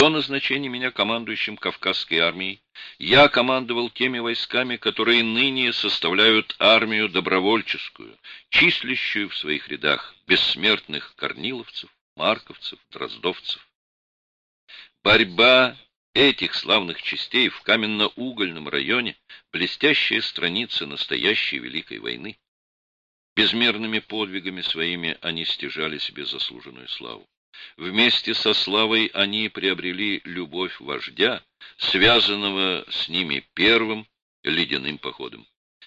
До назначения меня командующим Кавказской армией я командовал теми войсками, которые ныне составляют армию добровольческую, числящую в своих рядах бессмертных корниловцев, марковцев, дроздовцев. Борьба этих славных частей в каменно-угольном районе — блестящая страница настоящей Великой войны. Безмерными подвигами своими они стяжали себе заслуженную славу. Вместе со славой они приобрели любовь вождя, связанного с ними первым ледяным походом.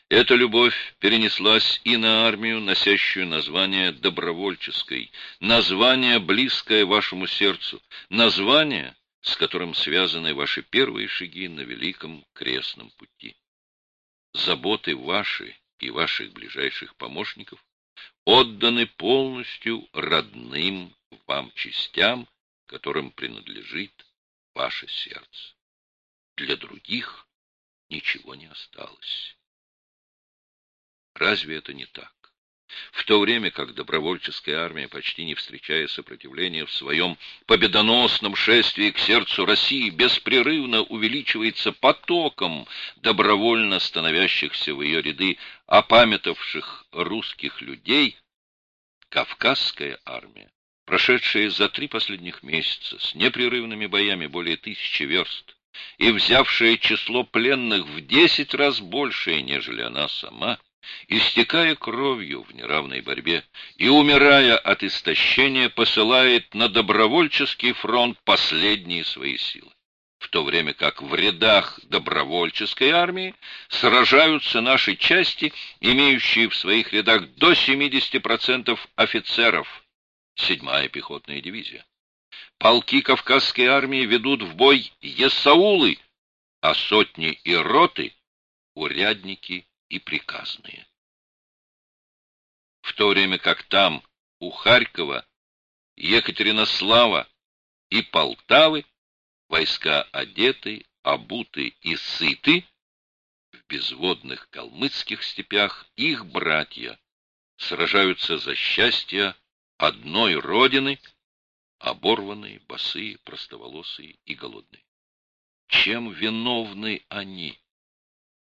Эта любовь перенеслась и на армию, носящую название добровольческой, название, близкое вашему сердцу, название, с которым связаны ваши первые шаги на великом крестном пути. Заботы ваши и ваших ближайших помощников отданы полностью родным вам частям, которым принадлежит ваше сердце. Для других ничего не осталось. Разве это не так? В то время как добровольческая армия, почти не встречая сопротивления в своем победоносном шествии к сердцу России, беспрерывно увеличивается потоком добровольно становящихся в ее ряды опамятовавших русских людей, Кавказская армия прошедшие за три последних месяца с непрерывными боями более тысячи верст и взявшие число пленных в десять раз большее, нежели она сама, истекая кровью в неравной борьбе и, умирая от истощения, посылает на добровольческий фронт последние свои силы, в то время как в рядах добровольческой армии сражаются наши части, имеющие в своих рядах до 70% офицеров – седьмая пехотная дивизия. Полки Кавказской армии ведут в бой есаулы, а сотни и роты — урядники и приказные. В то время как там, у Харькова, Екатеринослава и Полтавы, войска одеты, обуты и сыты, в безводных калмыцких степях их братья сражаются за счастье одной родины, оборванные, босые, простоволосые и голодные. Чем виновны они?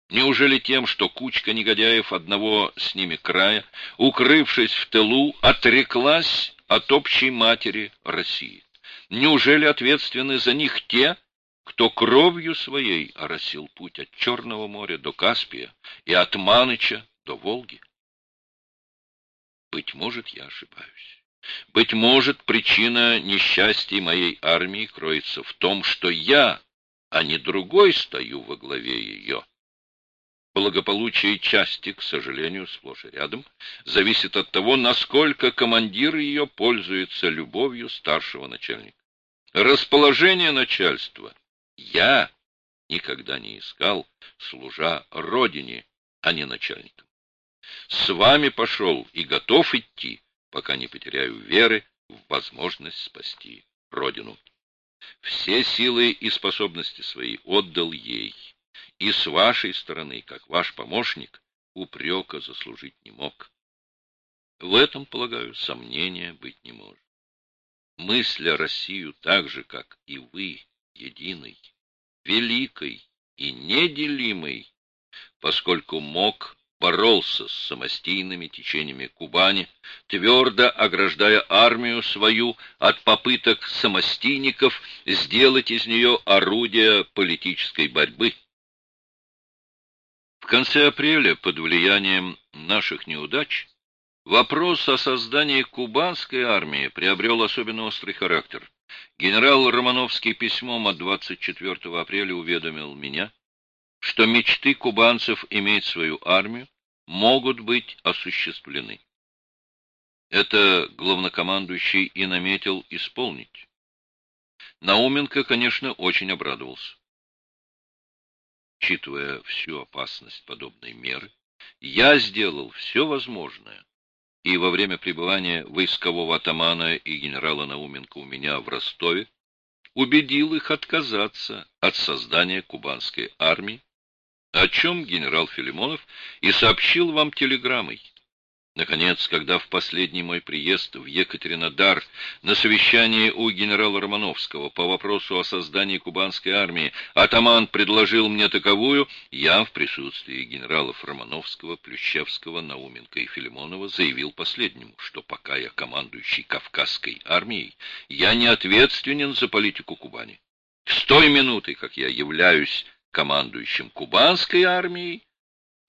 Неужели тем, что кучка негодяев одного с ними края, укрывшись в тылу, отреклась от общей матери России? Неужели ответственны за них те, кто кровью своей оросил путь от Черного моря до Каспия и от Маныча до Волги? Быть может, я ошибаюсь. Быть может, причина несчастья моей армии кроется в том, что я, а не другой, стою во главе ее. Благополучие части, к сожалению, сплошь и рядом, зависит от того, насколько командир ее пользуется любовью старшего начальника. Расположение начальства я никогда не искал, служа родине, а не начальникам. С вами пошел и готов идти, пока не потеряю веры в возможность спасти Родину. Все силы и способности свои отдал ей, и с вашей стороны, как ваш помощник, упрека заслужить не мог. В этом, полагаю, сомнения быть не может. Мысля Россию так же, как и вы, единой, великой и неделимой, поскольку мог боролся с самостийными течениями Кубани, твердо ограждая армию свою от попыток самостийников сделать из нее орудие политической борьбы. В конце апреля, под влиянием наших неудач, вопрос о создании кубанской армии приобрел особенно острый характер. Генерал Романовский письмом от 24 апреля уведомил меня, что мечты кубанцев иметь свою армию могут быть осуществлены. Это главнокомандующий и наметил исполнить. Науменко, конечно, очень обрадовался. Учитывая всю опасность подобной меры, я сделал все возможное, и во время пребывания войскового атамана и генерала Науменко у меня в Ростове убедил их отказаться от создания кубанской армии, о чем генерал Филимонов и сообщил вам телеграммой. Наконец, когда в последний мой приезд в Екатеринодар на совещании у генерала Романовского по вопросу о создании кубанской армии атаман предложил мне таковую, я в присутствии генералов Романовского, Плющевского, Науменко и Филимонова заявил последнему, что пока я командующий Кавказской армией, я не ответственен за политику Кубани. С той минуты, как я являюсь командующим кубанской армией,